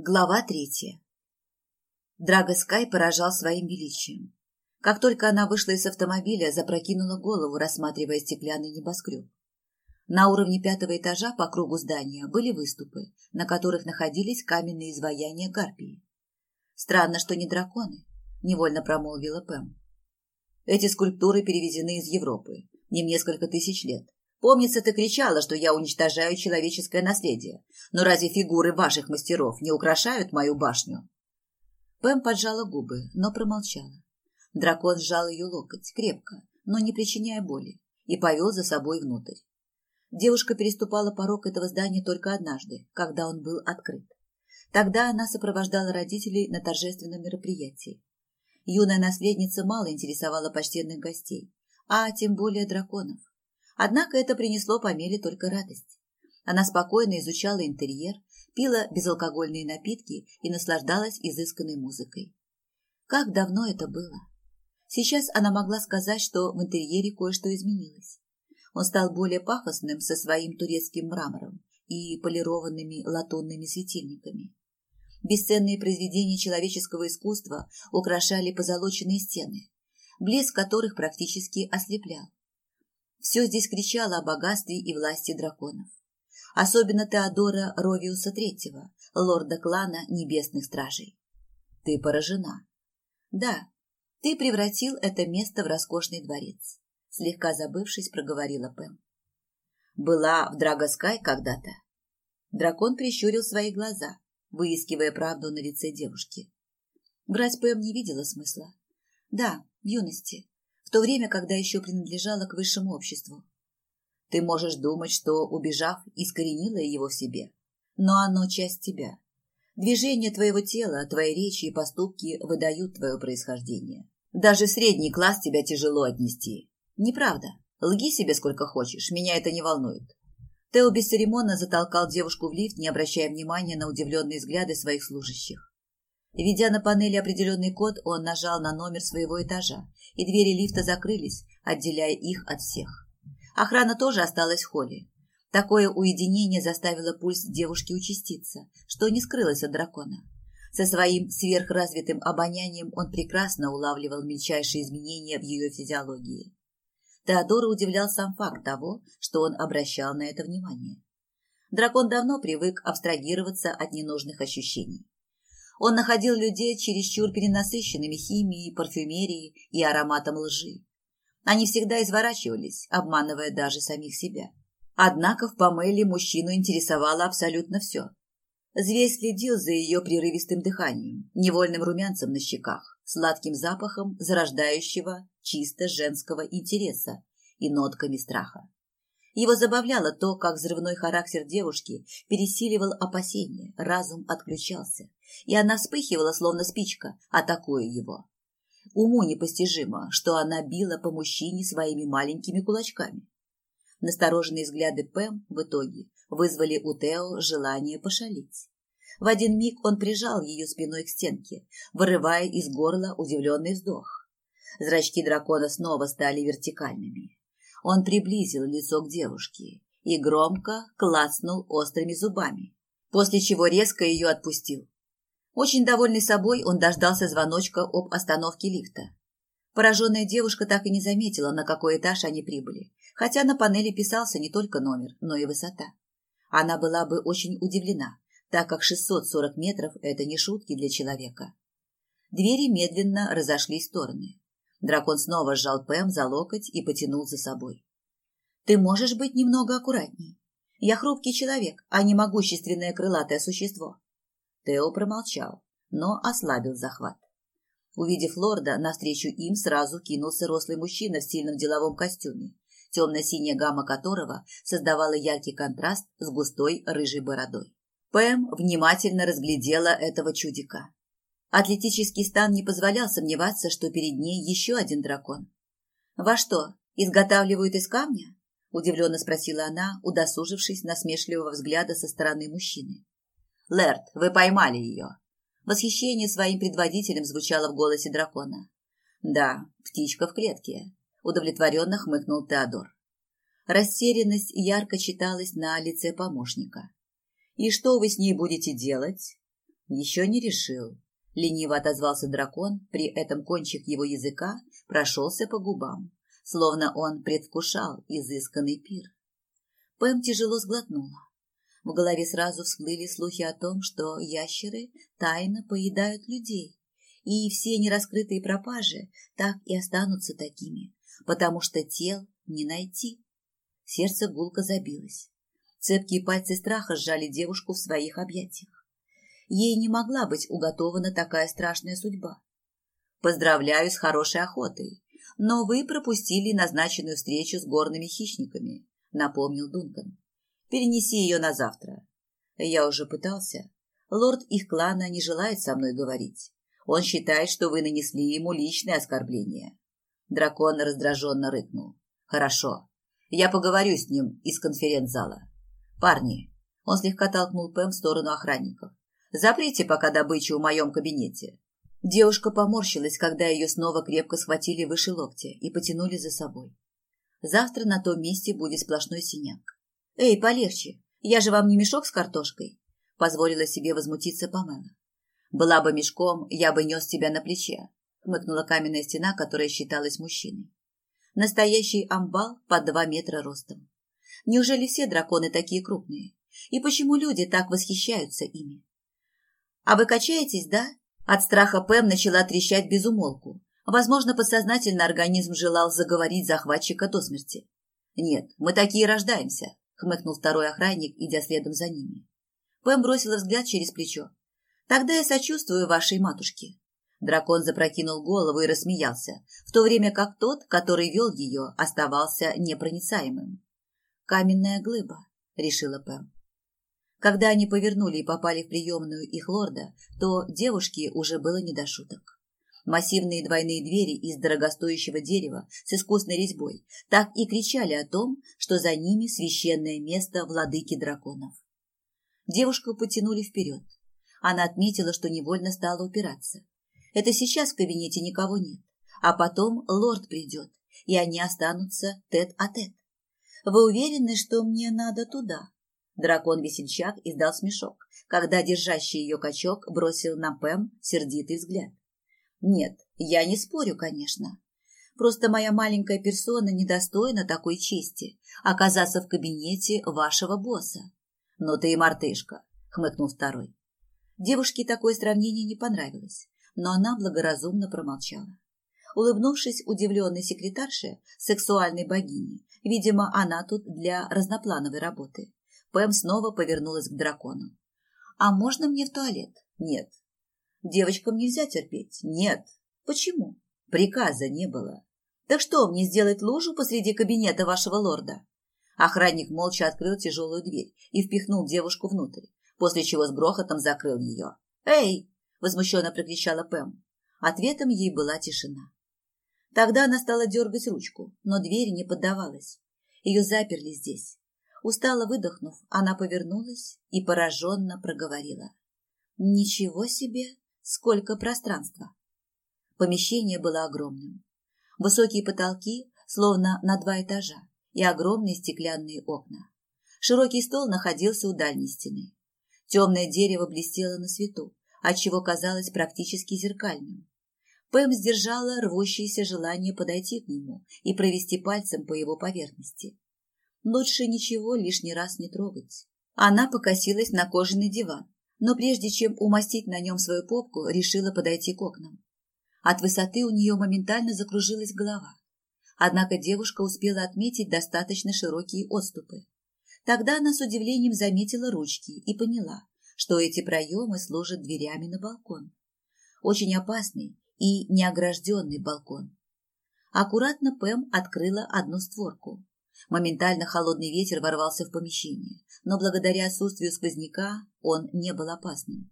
Глава третья. Драга Скай поражал своим величием. Как только она вышла из автомобиля, запрокинула голову, рассматривая стеклянный небоскреб. На уровне пятого этажа по кругу здания были выступы, на которых находились каменные изваяния гарпии. «Странно, что не драконы», — невольно промолвила Пэм. «Эти скульптуры перевезены из Европы, им несколько тысяч лет. Помнится, ты кричала, что я уничтожаю человеческое наследие. Но разве фигуры ваших мастеров не украшают мою башню?» Пэм поджала губы, но промолчала. Дракон сжал ее локоть крепко, но не причиняя боли, и повел за собой внутрь. Девушка переступала порог этого здания только однажды, когда он был открыт. Тогда она сопровождала родителей на торжественном мероприятии. Юная наследница мало интересовала почтенных гостей, а тем более драконов. Однако это принесло Памеле только радость. Она спокойно изучала интерьер, пила безалкогольные напитки и наслаждалась изысканной музыкой. Как давно это было? Сейчас она могла сказать, что в интерьере кое-что изменилось. Он стал более пафосным со своим турецким мрамором и полированными латунными светильниками. Бесценные произведения человеческого искусства украшали позолоченные стены, блеск которых практически ослеплял. Все здесь кричало о богатстве и власти драконов. Особенно Теодора Ровиуса III, лорда клана Небесных Стражей. Ты поражена. Да, ты превратил это место в роскошный дворец. Слегка забывшись, проговорила Пэм. Была в Драгоскай когда-то. Дракон прищурил свои глаза, выискивая правду на лице девушки. Брать Пэм не видела смысла. Да, в юности, в то время, когда еще принадлежала к высшему обществу. Ты можешь думать, что, убежав, искоренила его в себе, но оно часть тебя. Движения твоего тела, твои речи и поступки выдают твое происхождение. Даже средний класс тебя тяжело отнести. Неправда. Лги себе сколько хочешь, меня это не волнует. Тео бесцеремонно затолкал девушку в лифт, не обращая внимания на удивленные взгляды своих служащих. Ведя на панели определенный код, он нажал на номер своего этажа, и двери лифта закрылись, отделяя их от всех. Охрана тоже осталась в холле. Такое уединение заставило пульс девушки участиться, что не скрылось от дракона. Со своим сверхразвитым обонянием он прекрасно улавливал мельчайшие изменения в ее физиологии. Теодора удивлял сам факт того, что он обращал на это внимание. Дракон давно привык абстрагироваться от ненужных ощущений. Он находил людей чересчур перенасыщенными химией, парфюмерией и ароматом лжи. Они всегда изворачивались, обманывая даже самих себя. Однако в Памеле мужчину интересовало абсолютно все. Зверь следил за ее прерывистым дыханием, невольным румянцем на щеках, сладким запахом зарождающего чисто женского интереса и нотками страха. Его забавляло то, как взрывной характер девушки пересиливал опасения, разум отключался, и она вспыхивала, словно спичка, атакуя его. Уму непостижимо, что она била по мужчине своими маленькими кулачками. Настороженные взгляды Пэм в итоге вызвали у Тео желание пошалить. В один миг он прижал ее спиной к стенке, вырывая из горла удивленный вздох. Зрачки дракона снова стали вертикальными. Он приблизил лицо к девушке и громко клацнул острыми зубами, после чего резко ее отпустил. Очень довольный собой, он дождался звоночка об остановке лифта. Пораженная девушка так и не заметила, на какой этаж они прибыли, хотя на панели писался не только номер, но и высота. Она была бы очень удивлена, так как 640 метров – это не шутки для человека. Двери медленно разошлись в стороны. Дракон снова сжал Пэм за локоть и потянул за собой. «Ты можешь быть немного аккуратней. Я хрупкий человек, а не могущественное крылатое существо». Тео промолчал, но ослабил захват. Увидев лорда, навстречу им сразу кинулся рослый мужчина в стильном деловом костюме, темно-синяя гамма которого создавала яркий контраст с густой рыжей бородой. Пэм внимательно разглядела этого чудика. Атлетический стан не позволял сомневаться, что перед ней еще один дракон. «Во что, изготавливают из камня?» – удивленно спросила она, удосужившись насмешливого взгляда со стороны мужчины. «Лэрд, вы поймали ее!» Восхищение своим предводителем звучало в голосе дракона. «Да, птичка в клетке», – удовлетворенно хмыкнул Теодор. Растерянность ярко читалась на лице помощника. «И что вы с ней будете делать?» Еще не решил. Лениво отозвался дракон, при этом кончик его языка прошелся по губам, словно он предвкушал изысканный пир. Пэм тяжело сглотнула. В голове сразу всплыли слухи о том, что ящеры тайно поедают людей, и все нераскрытые пропажи так и останутся такими, потому что тел не найти. Сердце гулко забилось. Цепкие пальцы страха сжали девушку в своих объятиях. Ей не могла быть уготована такая страшная судьба. Поздравляю с хорошей охотой, но вы пропустили назначенную встречу с горными хищниками, напомнил Дункан. Перенеси ее на завтра. Я уже пытался. Лорд их клана не желает со мной говорить. Он считает, что вы нанесли ему личное оскорбление. Дракон раздраженно рыкнул. Хорошо. Я поговорю с ним из конференц-зала. Парни, он слегка толкнул Пэм в сторону охранников. Заприте пока добычу в моем кабинете. Девушка поморщилась, когда ее снова крепко схватили выше локтя и потянули за собой. Завтра на том месте будет сплошной синяк. «Эй, полегче! Я же вам не мешок с картошкой!» — позволила себе возмутиться Памела. «Была бы мешком, я бы нес тебя на плече», — хмыкнула каменная стена, которая считалась мужчиной. Настоящий амбал под два метра ростом. Неужели все драконы такие крупные? И почему люди так восхищаются ими? «А вы качаетесь, да?» От страха Пэм начала трещать без умолку. Возможно, подсознательно организм желал заговорить захватчика до смерти. «Нет, мы такие рождаемся», хмыкнул второй охранник, идя следом за ними. Пэм бросила взгляд через плечо. Тогда я сочувствую вашей матушке. Дракон запрокинул голову и рассмеялся, в то время как тот, который вел ее, оставался непроницаемым. «Каменная глыба», — решила Пэм. Когда они повернули и попали в приемную их лорда, то девушке уже было не до шуток. Массивные двойные двери из дорогостоящего дерева с искусной резьбой так и кричали о том, что за ними священное место владыки драконов. Девушку потянули вперед. Она отметила, что невольно стала упираться. Это сейчас в кабинете никого нет, а потом лорд придет, и они останутся тет-а-тет. -тет. Вы уверены, что мне надо туда? Дракон-весельчак издал смешок, когда держащий ее качок бросил на Пэм сердитый взгляд. Нет, я не спорю, конечно. Просто моя маленькая персона недостойна такой чести оказаться в кабинете вашего босса. Но ты и мартышка, хмыкнул второй. Девушке такое сравнение не понравилось, но она благоразумно промолчала. Улыбнувшись удивленной секретарше, сексуальной богине, видимо, она тут для разноплановой работы, Пэм снова повернулась к дракону. «А можно мне в туалет?» «Нет, Девочкам нельзя терпеть. Нет. Почему? Приказа не было. Так что, мне сделать лужу посреди кабинета вашего лорда? Охранник молча открыл тяжелую дверь и впихнул девушку внутрь, после чего с грохотом закрыл ее. «Эй!» – возмущенно прокричала Пэм. Ответом ей была тишина. Тогда она стала дергать ручку, но дверь не поддавалась. Ее заперли здесь. Устало выдохнув, она повернулась и пораженно проговорила. «Ничего себе! Сколько пространства. Помещение было огромным. Высокие потолки, словно на два этажа, и огромные стеклянные окна. Широкий стол находился у дальней стены. Темное дерево блестело на свету, отчего казалось практически зеркальным. Пэм сдержала рвущееся желание подойти к нему и провести пальцем по его поверхности. Лучше ничего лишний раз не трогать. Она покосилась на кожаный диван, но прежде чем умастить на нем свою попку, решила подойти к окнам. От высоты у нее моментально закружилась голова. Однако девушка успела отметить достаточно широкие отступы. Тогда она с удивлением заметила ручки и поняла, что эти проемы служат дверями на балкон. Очень опасный и неогражденный балкон. Аккуратно Пэм открыла одну створку. Моментально холодный ветер ворвался в помещение, но благодаря отсутствию сквозняка он не был опасным.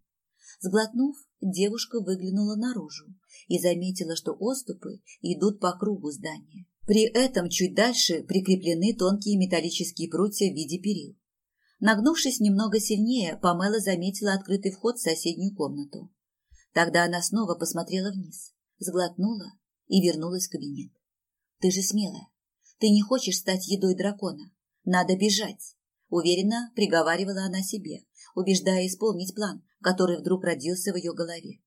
Сглотнув, девушка выглянула наружу и заметила, что оступы идут по кругу здания. При этом чуть дальше прикреплены тонкие металлические прутья в виде перил. Нагнувшись немного сильнее, Памела заметила открытый вход в соседнюю комнату. Тогда она снова посмотрела вниз, сглотнула и вернулась в кабинет. «Ты же смелая. Ты не хочешь стать едой дракона. Надо бежать. Уверенно приговаривала она себе, убеждая исполнить план, который вдруг родился в ее голове.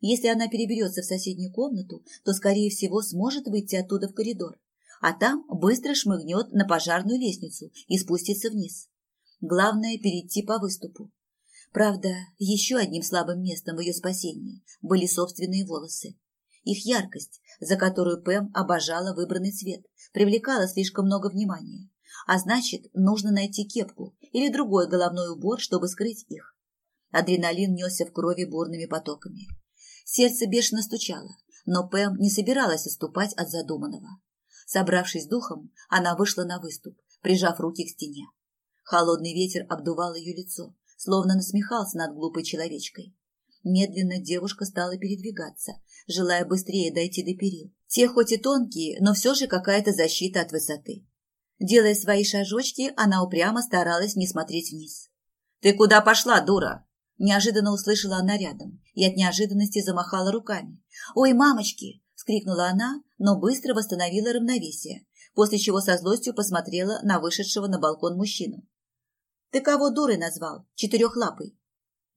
Если она переберется в соседнюю комнату, то, скорее всего, сможет выйти оттуда в коридор, а там быстро шмыгнет на пожарную лестницу и спустится вниз. Главное – перейти по выступу. Правда, еще одним слабым местом в ее спасении были собственные волосы. Их яркость, за которую Пэм обожала выбранный цвет, привлекала слишком много внимания. А значит, нужно найти кепку или другой головной убор, чтобы скрыть их. Адреналин несся в крови бурными потоками. Сердце бешено стучало, но Пэм не собиралась отступать от задуманного. Собравшись духом, она вышла на выступ, прижав руки к стене. Холодный ветер обдувал ее лицо, словно насмехался над глупой человечкой. Медленно девушка стала передвигаться, желая быстрее дойти до перил. Те хоть и тонкие, но все же какая-то защита от высоты. Делая свои шажочки, она упрямо старалась не смотреть вниз. «Ты куда пошла, дура?» Неожиданно услышала она рядом и от неожиданности замахала руками. «Ой, мамочки!» – вскрикнула она, но быстро восстановила равновесие, после чего со злостью посмотрела на вышедшего на балкон мужчину. «Ты кого дурой назвал? Четырехлапый?»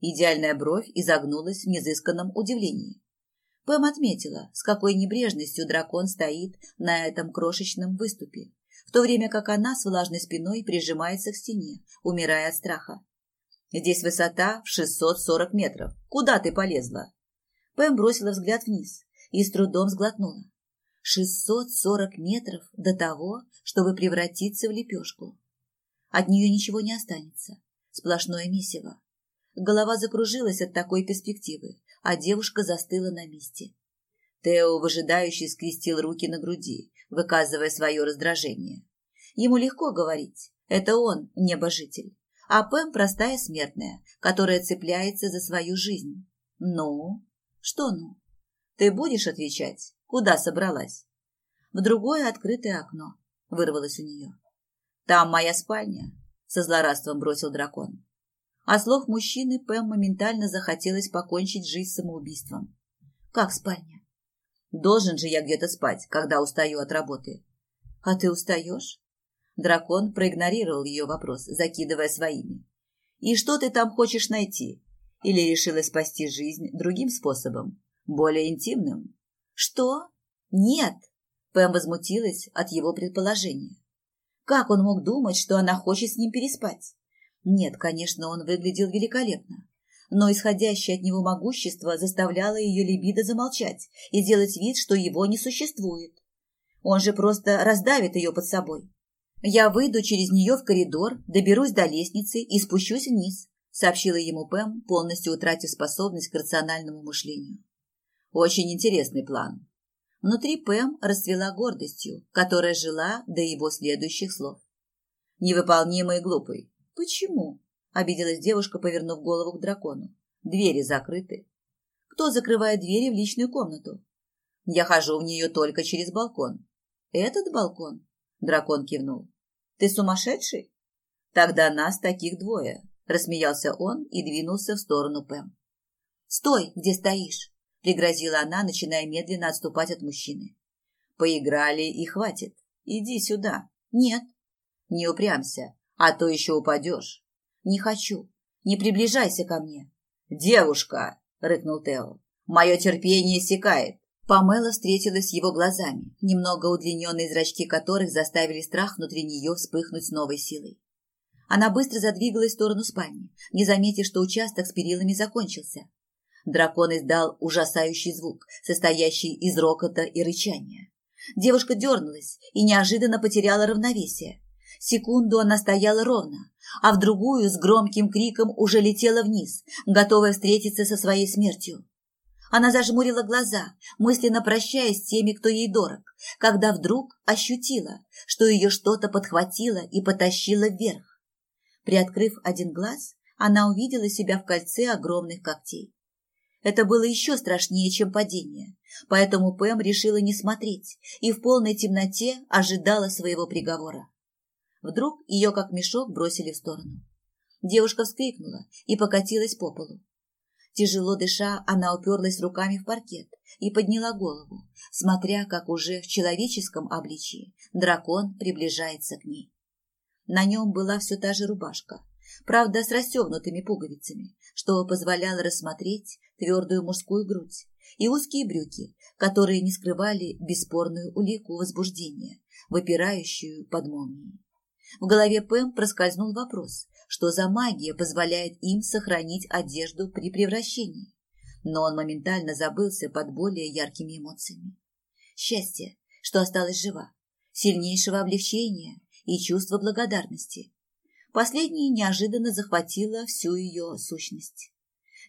Идеальная бровь изогнулась в незысканном удивлении. Пэм отметила, с какой небрежностью дракон стоит на этом крошечном выступе, в то время как она с влажной спиной прижимается к стене, умирая от страха. Здесь высота в 640 метров. Куда ты полезла? Пэм бросила взгляд вниз и с трудом сглотнула. 640 метров до того, чтобы превратиться в лепешку. От нее ничего не останется. Сплошное месиво. Голова закружилась от такой перспективы, а девушка застыла на месте. Тео выжидающе скрестил руки на груди, выказывая свое раздражение. Ему легко говорить. Это он, небожитель а Пэм простая смертная, которая цепляется за свою жизнь. Ну? Что ну? Ты будешь отвечать? Куда собралась? В другое открытое окно вырвалось у нее. Там моя спальня, со злорадством бросил дракон. А слов мужчины Пэм моментально захотелось покончить жизнь самоубийством. Как спальня? Должен же я где-то спать, когда устаю от работы. А ты устаешь? Дракон проигнорировал ее вопрос, закидывая своими. «И что ты там хочешь найти? Или решила спасти жизнь другим способом, более интимным?» «Что? Нет!» Пэм возмутилась от его предположения. Как он мог думать, что она хочет с ним переспать? Нет, конечно, он выглядел великолепно. Но исходящее от него могущество заставляло ее либидо замолчать и делать вид, что его не существует. Он же просто раздавит ее под собой. «Я выйду через нее в коридор, доберусь до лестницы и спущусь вниз», сообщила ему Пэм, полностью утратив способность к рациональному мышлению. «Очень интересный план». Внутри Пэм расцвела гордостью, которая жила до его следующих слов. «Невыполнимый и глупый». «Почему?» – обиделась девушка, повернув голову к дракону. «Двери закрыты». «Кто закрывает двери в личную комнату?» «Я хожу в нее только через балкон». «Этот балкон?» Дракон кивнул. Ты сумасшедший? Тогда нас таких двое, рассмеялся он и двинулся в сторону Пэм. Стой, где стоишь, пригрозила она, начиная медленно отступать от мужчины. Поиграли и хватит. Иди сюда. Нет. Не упрямся, а то еще упадешь. Не хочу. Не приближайся ко мне. Девушка, рыкнул Тео. Мое терпение иссякает. Памела встретилась с его глазами, немного удлиненные зрачки которых заставили страх внутри нее вспыхнуть с новой силой. Она быстро задвигалась в сторону спальни, не заметив, что участок с перилами закончился. Дракон издал ужасающий звук, состоящий из рокота и рычания. Девушка дернулась и неожиданно потеряла равновесие. Секунду она стояла ровно, а в другую с громким криком уже летела вниз, готовая встретиться со своей смертью. Она зажмурила глаза, мысленно прощаясь с теми, кто ей дорог, когда вдруг ощутила, что ее что-то подхватило и потащило вверх. Приоткрыв один глаз, она увидела себя в кольце огромных когтей. Это было еще страшнее, чем падение, поэтому Пэм решила не смотреть и в полной темноте ожидала своего приговора. Вдруг ее как мешок бросили в сторону. Девушка вскрикнула и покатилась по полу. Тяжело дыша, она уперлась руками в паркет и подняла голову, смотря, как уже в человеческом обличии дракон приближается к ней. На нем была все та же рубашка, правда, с расстегнутыми пуговицами, что позволяло рассмотреть твердую мужскую грудь и узкие брюки, которые не скрывали бесспорную улику возбуждения, выпирающую под молнией. В голове Пэм проскользнул вопрос, что за магия позволяет им сохранить одежду при превращении. Но он моментально забылся под более яркими эмоциями. Счастье, что осталась жива, сильнейшего облегчения и чувство благодарности. Последнее неожиданно захватило всю ее сущность.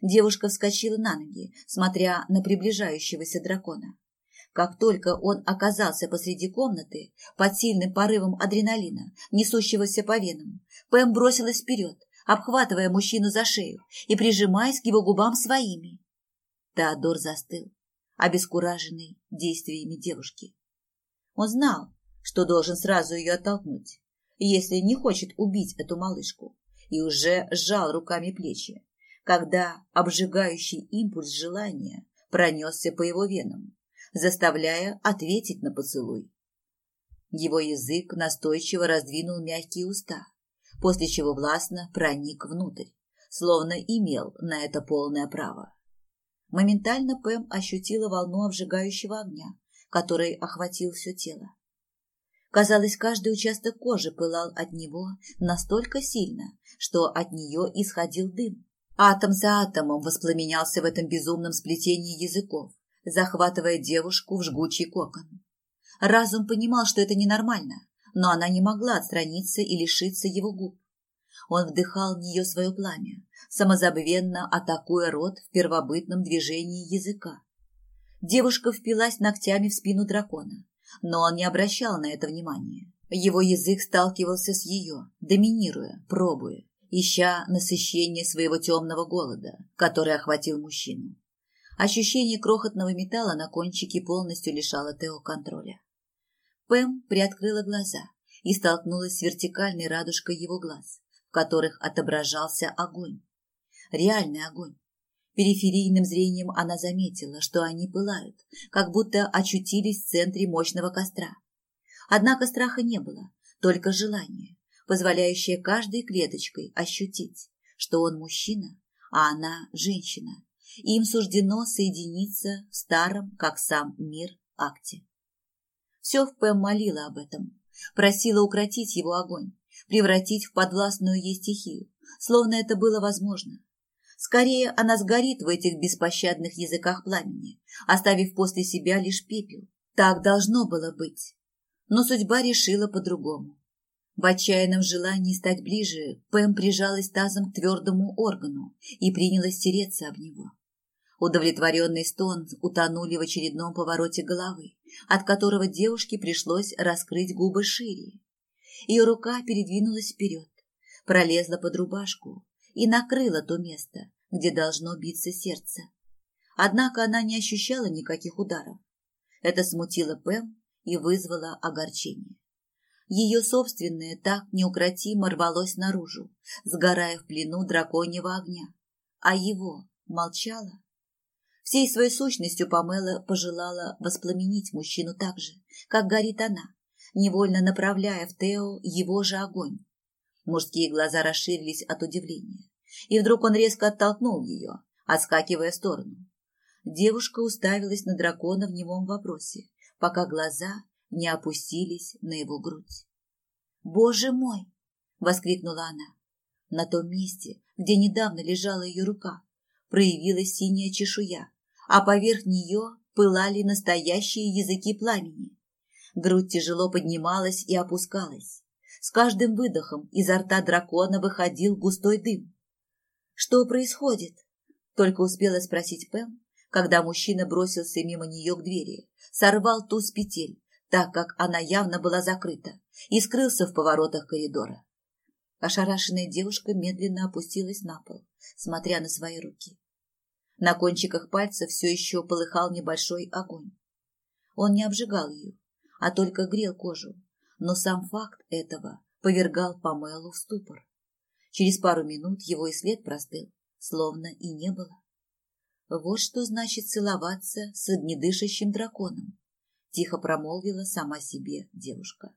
Девушка вскочила на ноги, смотря на приближающегося дракона. Как только он оказался посреди комнаты, под сильным порывом адреналина, несущегося по венам, Пэм бросилась вперед, обхватывая мужчину за шею и прижимаясь к его губам своими. Теодор застыл, обескураженный действиями девушки. Он знал, что должен сразу ее оттолкнуть, если не хочет убить эту малышку, и уже сжал руками плечи, когда обжигающий импульс желания пронесся по его венам, заставляя ответить на поцелуй. Его язык настойчиво раздвинул мягкие уста, после чего властно проник внутрь, словно имел на это полное право. Моментально Пэм ощутила волну обжигающего огня, который охватил все тело. Казалось, каждый участок кожи пылал от него настолько сильно, что от нее исходил дым. Атом за атомом воспламенялся в этом безумном сплетении языков, захватывая девушку в жгучий кокон. Разум понимал, что это ненормально, но она не могла отстраниться и лишиться его губ. Он вдыхал в нее свое пламя, самозабвенно атакуя рот в первобытном движении языка. Девушка впилась ногтями в спину дракона, но он не обращал на это внимания. Его язык сталкивался с ее, доминируя, пробуя, ища насыщение своего темного голода, который охватил мужчину. Ощущение крохотного металла на кончике полностью лишало Тео контроля. Пэм приоткрыла глаза и столкнулась с вертикальной радужкой его глаз, в которых отображался огонь. Реальный огонь. Периферийным зрением она заметила, что они пылают, как будто очутились в центре мощного костра. Однако страха не было, только желание, позволяющее каждой клеточкой ощутить, что он мужчина, а она женщина, и им суждено соединиться в старом, как сам мир, акте. Все в Пэм молила об этом, просила укротить его огонь, превратить в подвластную ей стихию, словно это было возможно. Скорее она сгорит в этих беспощадных языках пламени, оставив после себя лишь пепел. Так должно было быть. Но судьба решила по-другому. В отчаянном желании стать ближе, Пэм прижалась тазом к твердому органу и принялась тереться об него. Удовлетворенный стон утонули в очередном повороте головы, от которого девушке пришлось раскрыть губы шире. Ее рука передвинулась вперед, пролезла под рубашку, и накрыла то место, где должно биться сердце. Однако она не ощущала никаких ударов. Это смутило Пэм и вызвало огорчение. Ее собственное так неукротимо рвалось наружу, сгорая в плену драконьего огня. А его молчало. Всей своей сущностью Памела пожелала воспламенить мужчину так же, как горит она, невольно направляя в Тео его же огонь. Мужские глаза расширились от удивления. И вдруг он резко оттолкнул ее, отскакивая в сторону. Девушка уставилась на дракона в немом вопросе, пока глаза не опустились на его грудь. «Боже мой!» — воскликнула она. На том месте, где недавно лежала ее рука, проявилась синяя чешуя, а поверх нее пылали настоящие языки пламени. Грудь тяжело поднималась и опускалась. С каждым выдохом изо рта дракона выходил густой дым. «Что происходит?» — только успела спросить Пэм, когда мужчина бросился мимо нее к двери, сорвал ту с петель, так как она явно была закрыта, и скрылся в поворотах коридора. Ошарашенная девушка медленно опустилась на пол, смотря на свои руки. На кончиках пальцев все еще полыхал небольшой огонь. Он не обжигал ее, а только грел кожу, но сам факт этого повергал Памелу в ступор. Через пару минут его и след простыл, словно и не было. Вот что значит целоваться с огнедышащим драконом, тихо промолвила сама себе девушка.